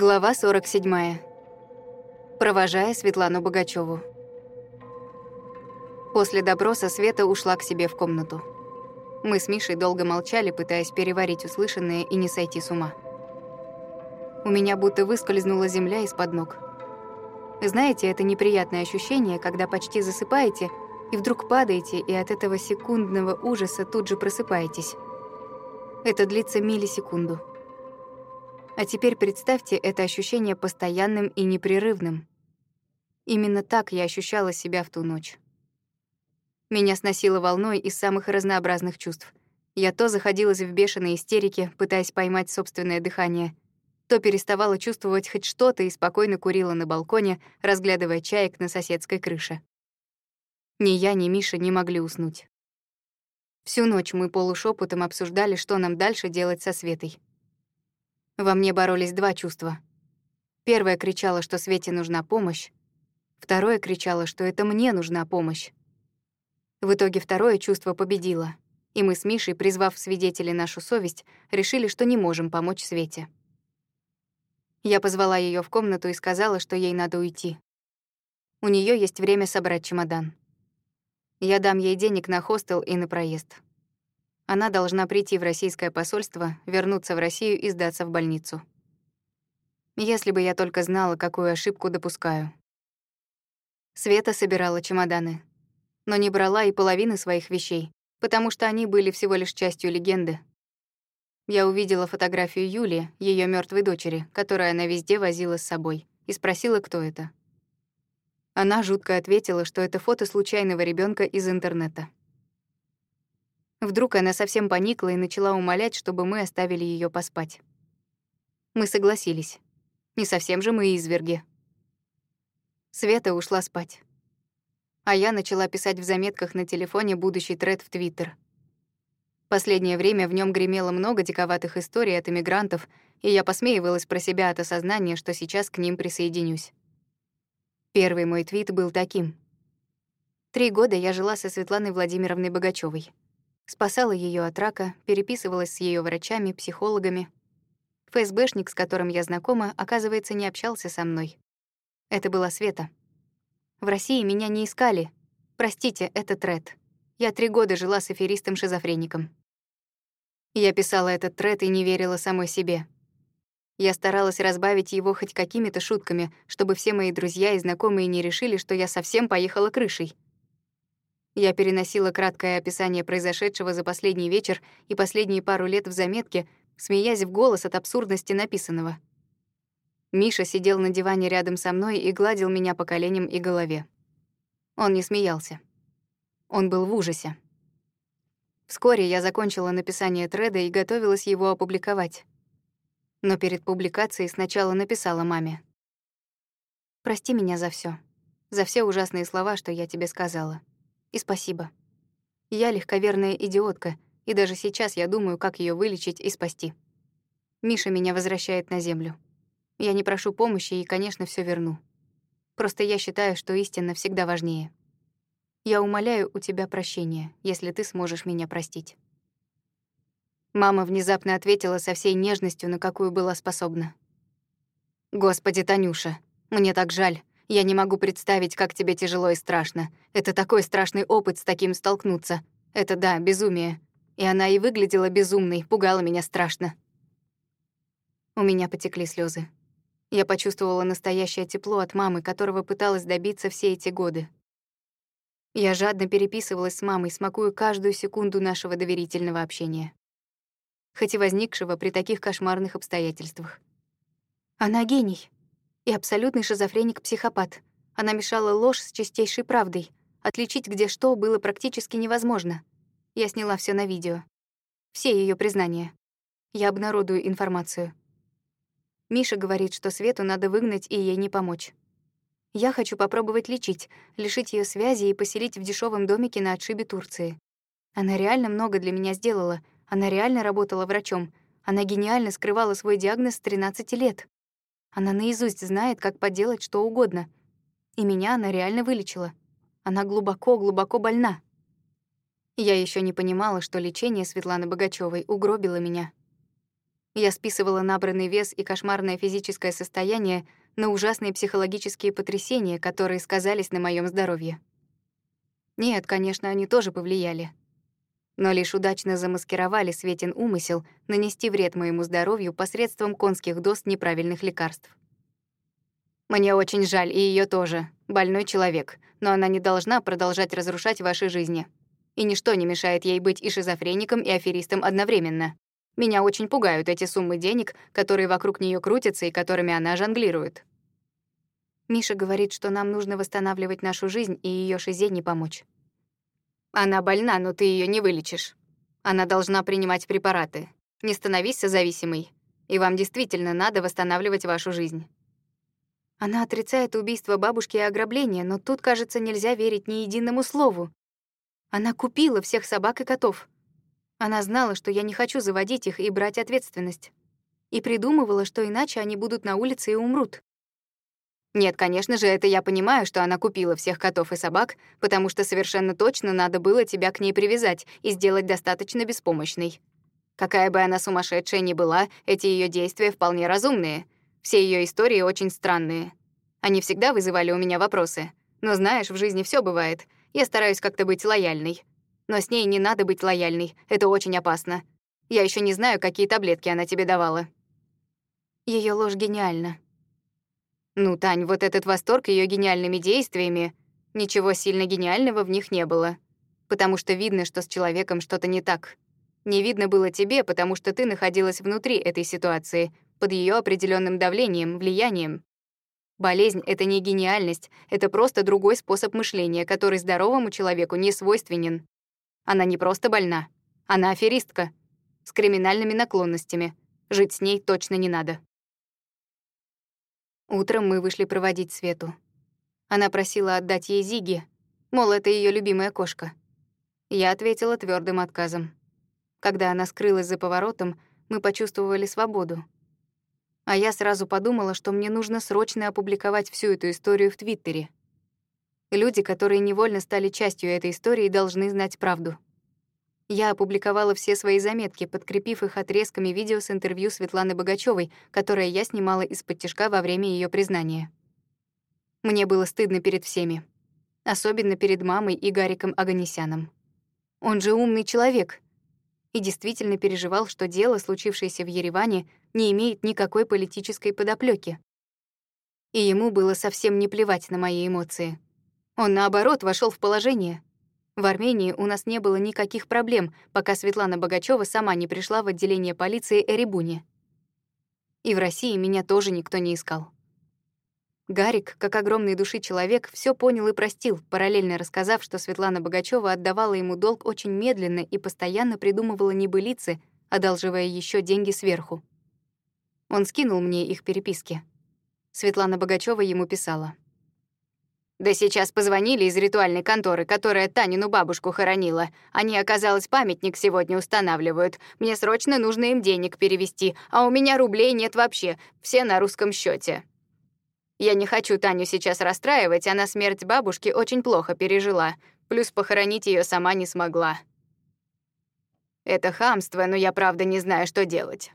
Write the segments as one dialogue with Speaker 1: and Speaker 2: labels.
Speaker 1: Глава 47. Провожая Светлану Богачеву. После допроса Света ушла к себе в комнату. Мы с Мишей долго молчали, пытаясь переварить услышанное и не сойти с ума. У меня будто выскользнула земля из-под ног. Знаете, это неприятное ощущение, когда почти засыпаете и вдруг падаете, и от этого секундного ужаса тут же просыпаетесь. Это длится миллисекунду. А теперь представьте это ощущение постоянным и непрерывным. Именно так я ощущала себя в ту ночь. Меня сносило волной из самых разнообразных чувств. Я то заходилась в бешеной истерике, пытаясь поймать собственное дыхание, то переставала чувствовать хоть что-то и спокойно курила на балконе, разглядывая чаек на соседской крыше. Ни я, ни Миша не могли уснуть. Всю ночь мы полушепотом обсуждали, что нам дальше делать со Светой. Во мне боролись два чувства. Первое кричало, что Свете нужна помощь. Второе кричало, что это мне нужна помощь. В итоге второе чувство победило, и мы с Мишей, призвав в свидетели нашу совесть, решили, что не можем помочь Свете. Я позвала ее в комнату и сказала, что ей надо уйти. У нее есть время собрать чемодан. Я дам ей денег на хостел и на проезд. Она должна прийти в российское посольство, вернуться в Россию и сдаться в больницу. Если бы я только знала, какую ошибку допускаю. Света собирала чемоданы, но не брала и половины своих вещей, потому что они были всего лишь частью легенды. Я увидела фотографию Юли, ее мертвой дочери, которую она везде возила с собой, и спросила, кто это. Она жутко ответила, что это фото случайного ребенка из интернета. Вдруг она совсем поникла и начала умолять, чтобы мы оставили ее поспать. Мы согласились. Не совсем же мы изверги. Света ушла спать. А я начала писать в заметках на телефоне будущий тред в Твиттер. Последнее время в нем гремело много диковатых историй от эмигрантов, и я посмеивалась про себя от осознания, что сейчас к ним присоединюсь. Первый мой твит был таким. Три года я жила со Светланой Владимировной Богачевой. Спасала ее от рака, переписывалась с ее врачами, психологами. ФСБшник, с которым я знакома, оказывается, не общался со мной. Это была Света. В России меня не искали. Простите, это тред. Я три года жила с аферистом-шизофреником. Я писала этот тред и не верила самой себе. Я старалась разбавить его хоть какими-то шутками, чтобы все мои друзья и знакомые не решили, что я совсем поехала крышей. Я переносила краткое описание произошедшего за последний вечер и последние пару лет в заметке, смеясь в голос от абсурдности написанного. Миша сидел на диване рядом со мной и гладил меня по коленям и голове. Он не смеялся. Он был в ужасе. Вскоре я закончила написание треда и готовилась его опубликовать. Но перед публикацией сначала написала маме. «Прости меня за все, За все ужасные слова, что я тебе сказала. И спасибо. Я легковерная идиотка, и даже сейчас я думаю, как ее вылечить и спасти. Миша меня возвращает на землю. Я не прошу помощи и, конечно, все верну. Просто я считаю, что истина всегда важнее. Я умоляю у тебя прощения, если ты сможешь меня простить. Мама внезапно ответила со всей нежностью, на какую была способна. «Господи, Танюша, мне так жаль. Я не могу представить, как тебе тяжело и страшно. Это такой страшный опыт с таким столкнуться. Это да, безумие. И она и выглядела безумной, пугала меня страшно. У меня потекли слезы. Я почувствовала настоящее тепло от мамы, которого пыталась добиться все эти годы. Я жадно переписывалась с мамой, смакуя каждую секунду нашего доверительного общения. Хоть и возникшего при таких кошмарных обстоятельствах. Она гений и абсолютный шизофреник-психопат. Она мешала ложь с чистейшей правдой. Отличить где что было практически невозможно. Я сняла все на видео. Все ее признания. Я обнародую информацию. Миша говорит, что Свету надо выгнать и ей не помочь. Я хочу попробовать лечить, лишить ее связи и поселить в дешевом домике на отшибе Турции. Она реально много для меня сделала. Она реально работала врачом. Она гениально скрывала свой диагноз с 13 лет. Она наизусть знает, как поделать что угодно. И меня она реально вылечила. Она глубоко-глубоко больна. Я еще не понимала, что лечение Светланы Богачевой угробило меня. Я списывала набранный вес и кошмарное физическое состояние на ужасные психологические потрясения, которые сказались на моем здоровье. Нет, конечно, они тоже повлияли. Но лишь удачно замаскировали Светин умысел нанести вред моему здоровью посредством конских доз неправильных лекарств. Мне очень жаль, и ее тоже. Больной человек. Но она не должна продолжать разрушать ваши жизни. И ничто не мешает ей быть и шизофреником, и аферистом одновременно. Меня очень пугают эти суммы денег, которые вокруг нее крутятся и которыми она жонглирует. Миша говорит, что нам нужно восстанавливать нашу жизнь и ее шизе не помочь. Она больна, но ты ее не вылечишь. Она должна принимать препараты. Не становись зависимой. И вам действительно надо восстанавливать вашу жизнь. Она отрицает убийство бабушки и ограбление, но тут, кажется, нельзя верить ни единому слову. Она купила всех собак и котов. Она знала, что я не хочу заводить их и брать ответственность. И придумывала, что иначе они будут на улице и умрут. Нет, конечно же, это я понимаю, что она купила всех котов и собак, потому что совершенно точно надо было тебя к ней привязать и сделать достаточно беспомощной. Какая бы она сумасшедшая ни была, эти ее действия вполне разумные — все ее истории очень странные. Они всегда вызывали у меня вопросы. Но знаешь, в жизни все бывает. Я стараюсь как-то быть лояльной. Но с ней не надо быть лояльной. Это очень опасно. Я еще не знаю, какие таблетки она тебе давала. Ее ложь гениальна. Ну, Тань, вот этот восторг ее гениальными действиями, ничего сильно гениального в них не было. Потому что видно, что с человеком что-то не так. Не видно было тебе, потому что ты находилась внутри этой ситуации, под ее определенным давлением, влиянием. Болезнь — это не гениальность, это просто другой способ мышления, который здоровому человеку не свойственен. Она не просто больна, она аферистка, с криминальными наклонностями. Жить с ней точно не надо. Утром мы вышли проводить Свету. Она просила отдать ей Зиги, мол, это ее любимая кошка. Я ответила твердым отказом. Когда она скрылась за поворотом, мы почувствовали свободу. А я сразу подумала, что мне нужно срочно опубликовать всю эту историю в Твиттере. Люди, которые невольно стали частью этой истории, должны знать правду. Я опубликовала все свои заметки, подкрепив их отрезками видео с интервью Светланы Богачевой, которое я снимала из-под тяжка во время ее признания. Мне было стыдно перед всеми. Особенно перед мамой и Гариком Аганесяном. Он же умный человек. И действительно переживал, что дело, случившееся в Ереване, не имеет никакой политической подоплеки. И ему было совсем не плевать на мои эмоции. Он, наоборот, вошел в положение. В Армении у нас не было никаких проблем, пока Светлана Богачева сама не пришла в отделение полиции Эребуни. И в России меня тоже никто не искал. Гарик, как огромный души человек, все понял и простил, параллельно рассказав, что Светлана Богачева отдавала ему долг очень медленно и постоянно придумывала небылицы, одалживая еще деньги сверху. Он скинул мне их переписки. Светлана Богачева ему писала. «Да сейчас позвонили из ритуальной конторы, которая Танину бабушку хоронила. Они, оказалось, памятник сегодня устанавливают. Мне срочно нужно им денег перевести, а у меня рублей нет вообще, все на русском счете. Я не хочу Таню сейчас расстраивать, она смерть бабушки очень плохо пережила, плюс похоронить ее сама не смогла. Это хамство, но я правда не знаю, что делать.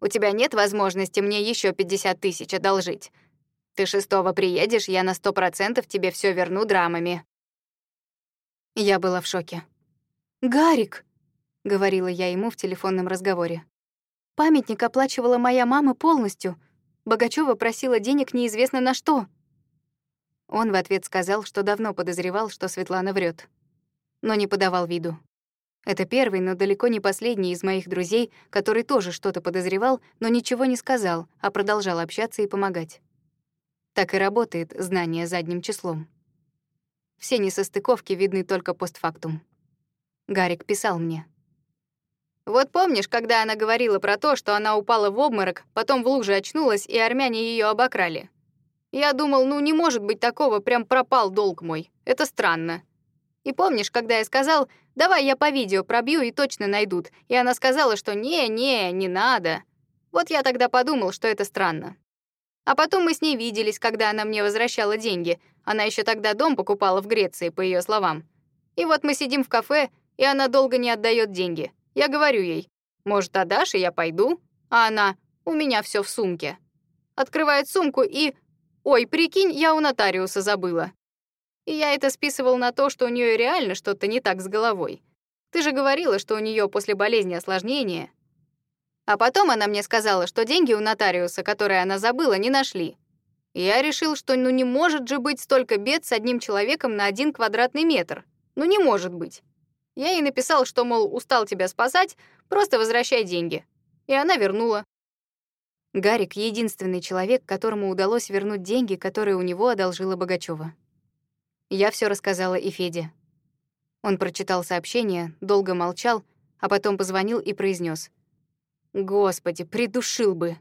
Speaker 1: У тебя нет возможности мне еще 50 тысяч одолжить. Ты шестого приедешь, я на сто процентов тебе все верну драмами». Я была в шоке. «Гарик!» — говорила я ему в телефонном разговоре. «Памятник оплачивала моя мама полностью. Богачева просила денег неизвестно на что». Он в ответ сказал, что давно подозревал, что Светлана врет, но не подавал виду. Это первый, но далеко не последний из моих друзей, который тоже что-то подозревал, но ничего не сказал, а продолжал общаться и помогать. Так и работает знание задним числом. Все несостыковки видны только постфактум. Гарик писал мне. «Вот помнишь, когда она говорила про то, что она упала в обморок, потом в луже очнулась, и армяне ее обокрали? Я думал, ну не может быть такого, прям пропал долг мой. Это странно. И помнишь, когда я сказал, давай я по видео пробью и точно найдут, и она сказала, что не-не, не надо. Вот я тогда подумал, что это странно. А потом мы с ней виделись, когда она мне возвращала деньги. Она еще тогда дом покупала в Греции, по ее словам. И вот мы сидим в кафе, и она долго не отдает деньги. Я говорю ей, может, отдашь, и я пойду? А она «У меня все в сумке». Открывает сумку и «Ой, прикинь, я у нотариуса забыла». И я это списывал на то, что у нее реально что-то не так с головой. Ты же говорила, что у нее после болезни осложнения. А потом она мне сказала, что деньги у нотариуса, которые она забыла, не нашли. Я решил, что ну не может же быть столько бед с одним человеком на один квадратный метр. Ну не может быть. Я ей написал, что, мол, устал тебя спасать, просто возвращай деньги. И она вернула. Гарик — единственный человек, которому удалось вернуть деньги, которые у него одолжила Богачева. Я все рассказала и Феде. Он прочитал сообщение, долго молчал, а потом позвонил и произнес: "Господи, придушил бы".